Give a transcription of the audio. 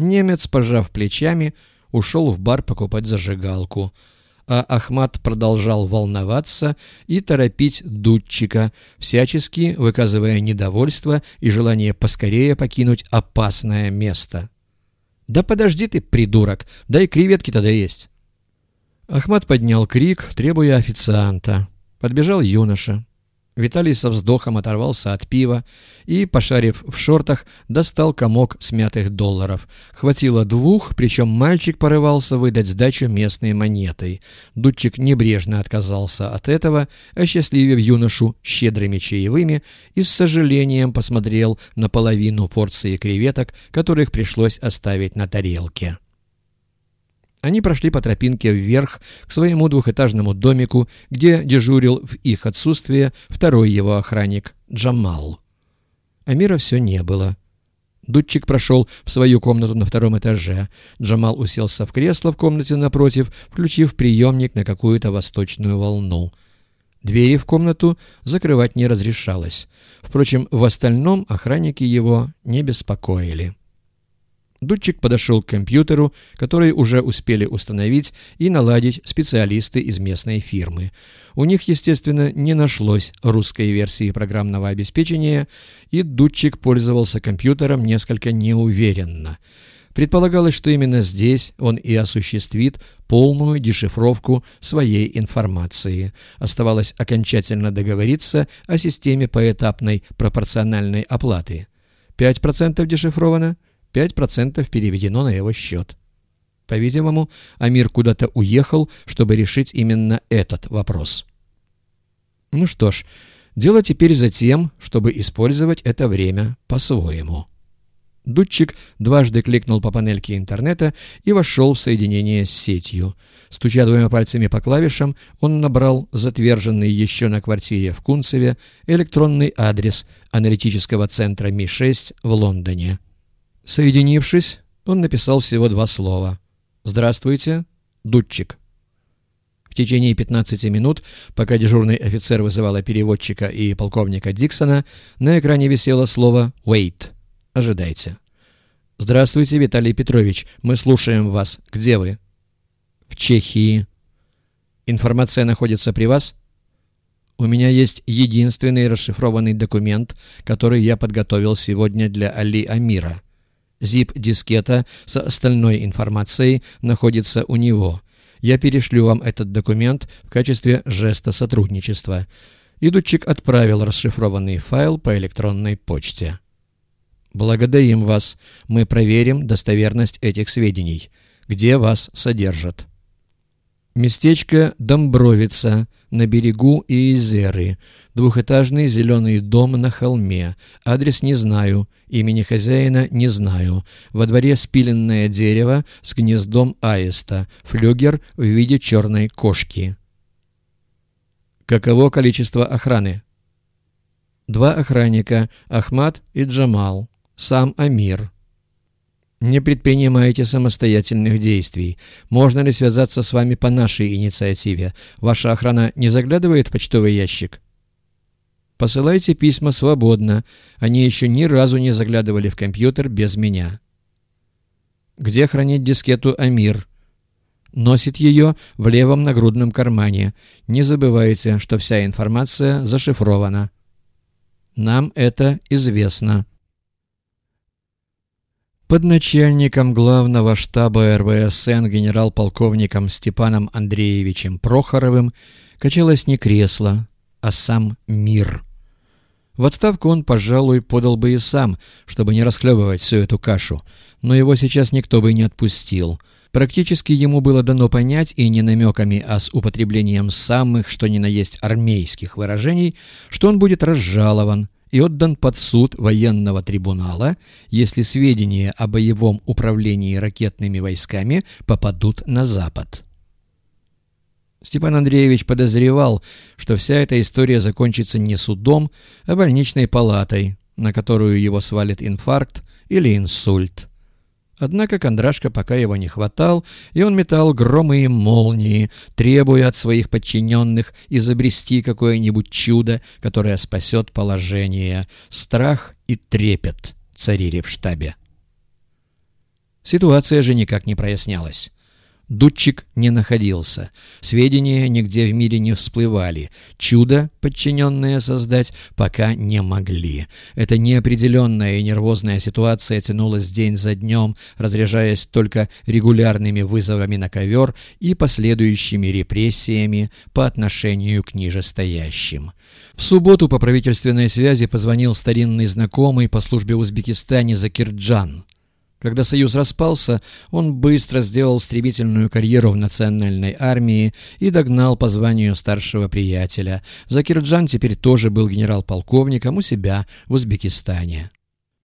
Немец, пожав плечами, ушел в бар покупать зажигалку, а Ахмат продолжал волноваться и торопить дудчика, всячески выказывая недовольство и желание поскорее покинуть опасное место. «Да подожди ты, придурок, дай креветки тогда есть!» Ахмат поднял крик, требуя официанта. Подбежал юноша. Виталий со вздохом оторвался от пива и, пошарив в шортах, достал комок смятых долларов. Хватило двух, причем мальчик порывался выдать сдачу местной монетой. Дудчик небрежно отказался от этого, осчастливив юношу щедрыми чаевыми и с сожалением посмотрел на половину порции креветок, которых пришлось оставить на тарелке. Они прошли по тропинке вверх к своему двухэтажному домику, где дежурил в их отсутствие второй его охранник Джамал. Амира все не было. Дудчик прошел в свою комнату на втором этаже. Джамал уселся в кресло в комнате напротив, включив приемник на какую-то восточную волну. Двери в комнату закрывать не разрешалось. Впрочем, в остальном охранники его не беспокоили. Дудчик подошел к компьютеру, который уже успели установить и наладить специалисты из местной фирмы. У них, естественно, не нашлось русской версии программного обеспечения, и Дудчик пользовался компьютером несколько неуверенно. Предполагалось, что именно здесь он и осуществит полную дешифровку своей информации. Оставалось окончательно договориться о системе поэтапной пропорциональной оплаты. 5% дешифровано – 5% переведено на его счет. По-видимому, Амир куда-то уехал, чтобы решить именно этот вопрос. Ну что ж, дело теперь за тем, чтобы использовать это время по-своему. Дудчик дважды кликнул по панельке интернета и вошел в соединение с сетью. Стуча двумя пальцами по клавишам, он набрал затверженный еще на квартире в Кунцеве электронный адрес аналитического центра Ми-6 в Лондоне. Соединившись, он написал всего два слова. «Здравствуйте, Дудчик». В течение 15 минут, пока дежурный офицер вызывала переводчика и полковника Диксона, на экране висело слово «Wait». «Ожидайте». «Здравствуйте, Виталий Петрович. Мы слушаем вас. Где вы?» «В Чехии». «Информация находится при вас?» «У меня есть единственный расшифрованный документ, который я подготовил сегодня для Али Амира». Zip-дискета с остальной информацией находится у него. Я перешлю вам этот документ в качестве жеста сотрудничества. Идучик отправил расшифрованный файл по электронной почте. Благодарим вас. Мы проверим достоверность этих сведений. Где вас содержат? Местечко Домбровица на берегу Иезеры. Двухэтажный зеленый дом на холме. Адрес не знаю. Имени хозяина не знаю. Во дворе спиленное дерево с гнездом аиста. Флюгер в виде черной кошки. Каково количество охраны? Два охранника, Ахмад и Джамал. Сам Амир. Не предпринимаете самостоятельных действий. Можно ли связаться с вами по нашей инициативе? Ваша охрана не заглядывает в почтовый ящик? Посылайте письма свободно. Они еще ни разу не заглядывали в компьютер без меня. Где хранить дискету «Амир»? Носит ее в левом нагрудном кармане. Не забывайте, что вся информация зашифрована. Нам это известно. Под начальником главного штаба РВСН генерал-полковником Степаном Андреевичем Прохоровым качалось не кресло, а сам мир – в отставку он, пожалуй, подал бы и сам, чтобы не расхлебывать всю эту кашу, но его сейчас никто бы не отпустил. Практически ему было дано понять, и не намеками, а с употреблением самых, что ни на есть армейских выражений, что он будет разжалован и отдан под суд военного трибунала, если сведения о боевом управлении ракетными войсками попадут на Запад. Степан Андреевич подозревал, что вся эта история закончится не судом, а больничной палатой, на которую его свалит инфаркт или инсульт. Однако Кондрашка пока его не хватал, и он метал громы и молнии, требуя от своих подчиненных изобрести какое-нибудь чудо, которое спасет положение. Страх и трепет царили в штабе. Ситуация же никак не прояснялась. Дудчик не находился. Сведения нигде в мире не всплывали. Чудо, подчиненное создать, пока не могли. Эта неопределенная и нервозная ситуация тянулась день за днем, разряжаясь только регулярными вызовами на ковер и последующими репрессиями по отношению к нижестоящим. В субботу по правительственной связи позвонил старинный знакомый по службе в Узбекистане Закирджан. Когда Союз распался, он быстро сделал стремительную карьеру в национальной армии и догнал по званию старшего приятеля. Закирджан теперь тоже был генерал-полковником у себя в Узбекистане.